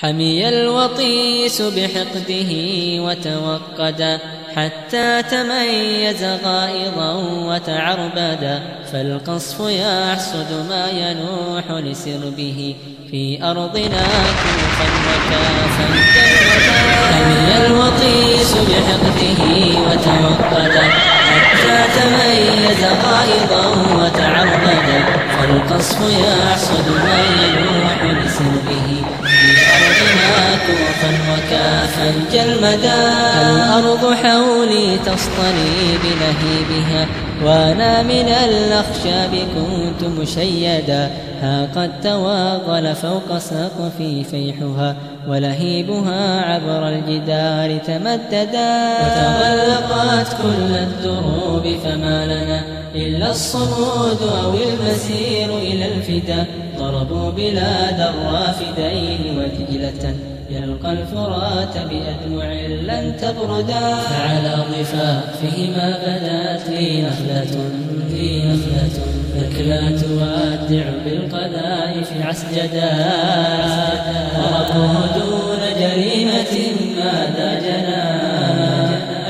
حمي الوطيس بحقده وتوقدا حتى تميز غائضا وتعربدا فالقصف يحصد ما ينوح لسربه في أرضنا كوفا وكافا. حمي الوطيس بحقده وتوقدا حتى تميز غائضا وتعربدا فالقصف يحصد ما ينوح لسربه كوفا وكافا جلمدا الأرض حولي تصطلي بلهيبها وأنا من الأخشاب كنت مشيدا. ها قد تواغل فوق سقفي فيحها ولهيبها عبر الجدار تمددا. وتغلقت كل الدروب فما لنا إلا الصمود أو المسير إلى الفدا. ضربوا بلاد الرافدين ودجلة يلقى الفرات بأدمع لن تبردا. فعلى ضفافهما بدات لي نخلة في نخلة. فكلا لا تودع بالقذائف عسجدا. وربه دون جريمة ماذا جنى.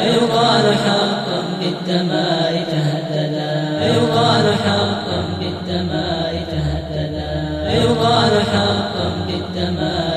أيقال حقا بالدمار تهددا. أيقال حقا بالدمار تهددا. أيقال حقا بالدمار